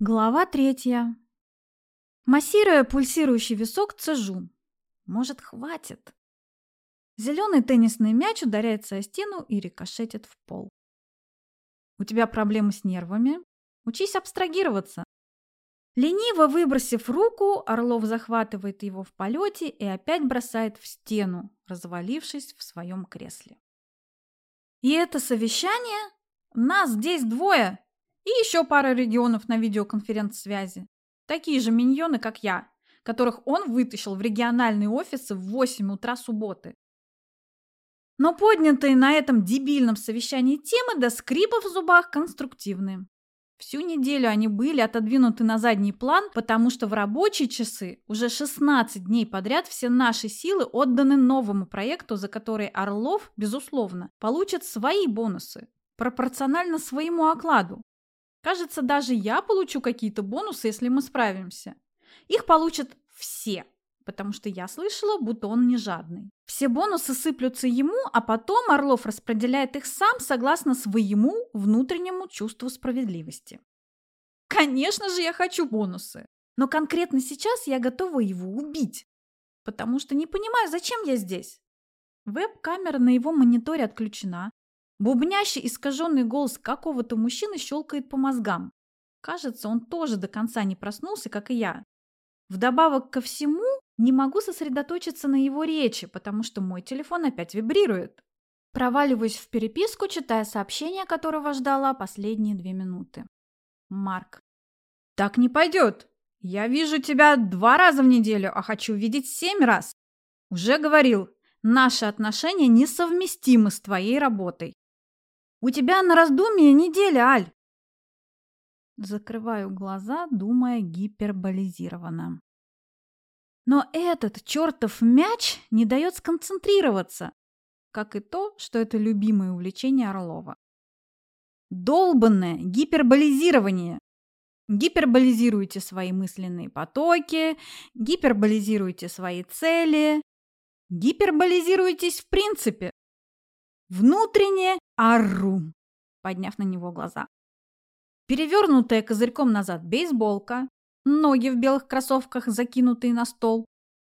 Глава третья. Массируя пульсирующий висок, цежу. Может, хватит? Зеленый теннисный мяч ударяется о стену и рикошетит в пол. У тебя проблемы с нервами? Учись абстрагироваться. Лениво выбросив руку, Орлов захватывает его в полете и опять бросает в стену, развалившись в своем кресле. И это совещание? Нас здесь двое, и еще пара регионов на видеоконференц-связи. Такие же миньоны, как я, которых он вытащил в региональные офисы в 8 утра субботы. Но поднятые на этом дебильном совещании темы до скрипов в зубах конструктивны. Всю неделю они были отодвинуты на задний план, потому что в рабочие часы уже 16 дней подряд все наши силы отданы новому проекту, за который Орлов, безусловно, получит свои бонусы, пропорционально своему окладу. Кажется, даже я получу какие-то бонусы, если мы справимся. Их получат все, потому что я слышала, будто он не жадный. Все бонусы сыплются ему, а потом Орлов распределяет их сам согласно своему внутреннему чувству справедливости. Конечно же, я хочу бонусы. Но конкретно сейчас я готова его убить, потому что не понимаю, зачем я здесь. Веб-камера на его мониторе отключена, Бубнящий искаженный голос какого-то мужчины щелкает по мозгам. Кажется, он тоже до конца не проснулся, как и я. Вдобавок ко всему, не могу сосредоточиться на его речи, потому что мой телефон опять вибрирует. Проваливаюсь в переписку, читая сообщение, которого ждала последние две минуты. Марк. «Так не пойдет. Я вижу тебя два раза в неделю, а хочу видеть семь раз. Уже говорил, наши отношения несовместимы с твоей работой. У тебя на раздумье неделя, Аль. Закрываю глаза, думая гиперболизированно. Но этот чертов мяч не дает сконцентрироваться, как и то, что это любимое увлечение Орлова. Долбанное гиперболизирование. Гиперболизируйте свои мысленные потоки, гиперболизируйте свои цели, гиперболизируйтесь в принципе. Внутренне ору, подняв на него глаза. Перевернутая козырьком назад бейсболка, ноги в белых кроссовках, закинутые на стол.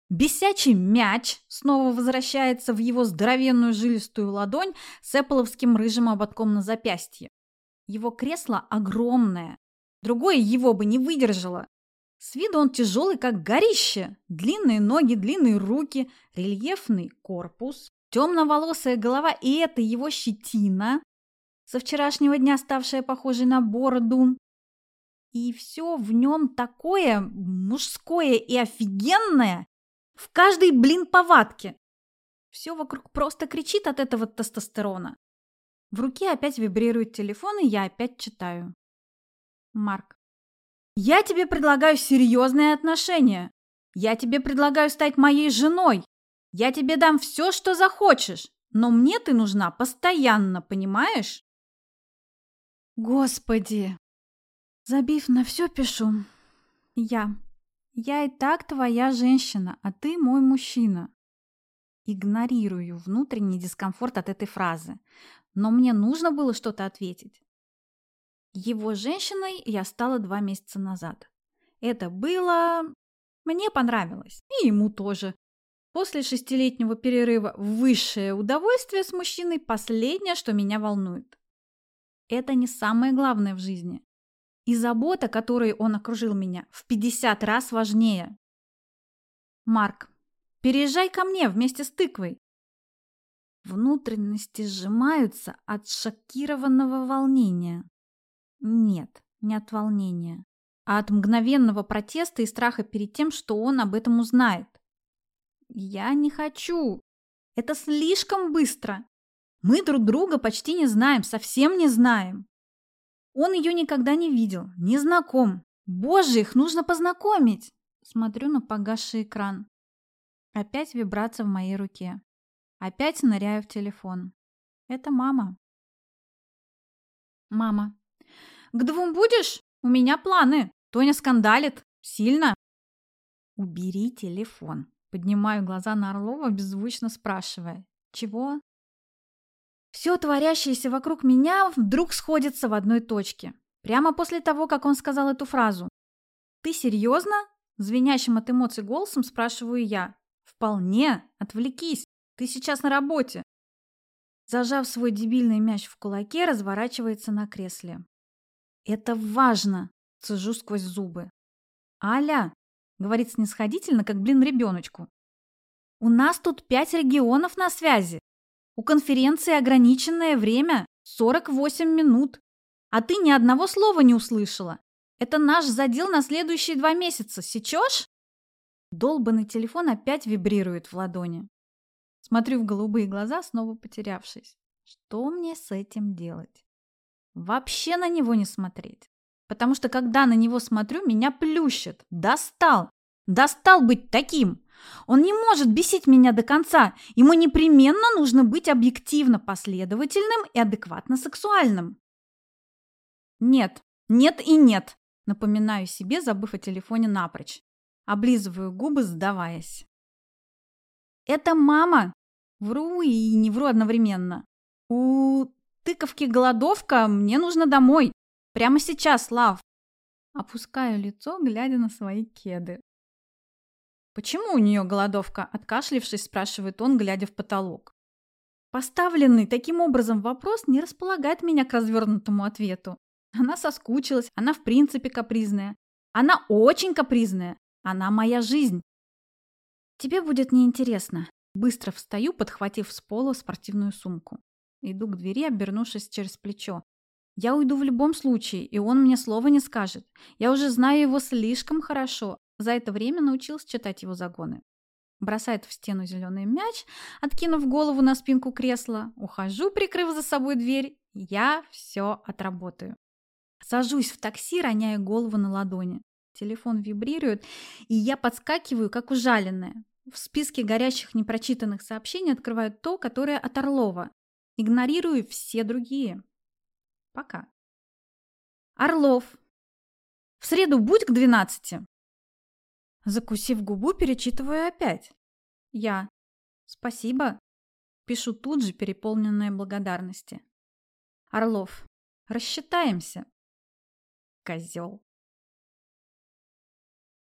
Бесячий мяч снова возвращается в его здоровенную жилистую ладонь с эппловским рыжим ободком на запястье. Его кресло огромное. Другое его бы не выдержало. С виду он тяжелый, как горище. Длинные ноги, длинные руки, рельефный корпус. Темноволосая голова и это его щетина, со вчерашнего дня ставшая похожей на бороду. И все в нем такое мужское и офигенное в каждой, блин, повадке. Все вокруг просто кричит от этого тестостерона. В руке опять вибрирует телефон, и я опять читаю. Марк. Я тебе предлагаю серьезные отношения. Я тебе предлагаю стать моей женой. Я тебе дам все, что захочешь, но мне ты нужна постоянно, понимаешь? Господи! Забив на все пишу. Я. Я и так твоя женщина, а ты мой мужчина. Игнорирую внутренний дискомфорт от этой фразы, но мне нужно было что-то ответить. Его женщиной я стала два месяца назад. Это было... Мне понравилось. И ему тоже. После шестилетнего перерыва высшее удовольствие с мужчиной – последнее, что меня волнует. Это не самое главное в жизни. И забота, которой он окружил меня, в 50 раз важнее. Марк, переезжай ко мне вместе с тыквой. Внутренности сжимаются от шокированного волнения. Нет, не от волнения, а от мгновенного протеста и страха перед тем, что он об этом узнает. Я не хочу. Это слишком быстро. Мы друг друга почти не знаем, совсем не знаем. Он ее никогда не видел, не знаком. Боже, их нужно познакомить. Смотрю на погасший экран. Опять вибрация в моей руке. Опять ныряю в телефон. Это мама. Мама. К двум будешь? У меня планы. Тоня скандалит. Сильно. Убери телефон. Поднимаю глаза на Орлова, беззвучно спрашивая. Чего? Все творящееся вокруг меня вдруг сходится в одной точке. Прямо после того, как он сказал эту фразу. «Ты серьезно?» – звенящим от эмоций голосом спрашиваю я. «Вполне. Отвлекись. Ты сейчас на работе». Зажав свой дебильный мяч в кулаке, разворачивается на кресле. «Это важно!» – цежу сквозь зубы. «Аля!» – говорит снисходительно, как блин ребеночку. «У нас тут пять регионов на связи. У конференции ограниченное время – 48 минут. А ты ни одного слова не услышала. Это наш задел на следующие два месяца. Сечешь?» Долбанный телефон опять вибрирует в ладони. Смотрю в голубые глаза, снова потерявшись. Что мне с этим делать? Вообще на него не смотреть. Потому что когда на него смотрю, меня плющит. Достал! Достал быть таким! Он не может бесить меня до конца. Ему непременно нужно быть объективно последовательным и адекватно сексуальным. Нет, нет и нет, напоминаю себе, забыв о телефоне напрочь. Облизываю губы, сдаваясь. Это мама. Вру и не вру одновременно. У тыковки голодовка, мне нужно домой. Прямо сейчас, Лав. Опускаю лицо, глядя на свои кеды. «Почему у нее голодовка?» – откашлившись, спрашивает он, глядя в потолок. Поставленный таким образом вопрос не располагает меня к развернутому ответу. Она соскучилась, она в принципе капризная. Она очень капризная. Она моя жизнь. Тебе будет неинтересно. Быстро встаю, подхватив с пола спортивную сумку. Иду к двери, обернувшись через плечо. Я уйду в любом случае, и он мне слова не скажет. Я уже знаю его слишком хорошо. За это время научился читать его загоны. Бросает в стену зеленый мяч, откинув голову на спинку кресла. Ухожу, прикрыв за собой дверь. Я все отработаю. Сажусь в такси, роняя голову на ладони. Телефон вибрирует, и я подскакиваю, как ужаленная. В списке горящих непрочитанных сообщений открываю то, которое от Орлова. Игнорирую все другие. Пока. Орлов. В среду будь к двенадцати. Закусив губу, перечитываю опять. Я. Спасибо. Пишу тут же, переполненная благодарности. Орлов. Рассчитаемся. Козел.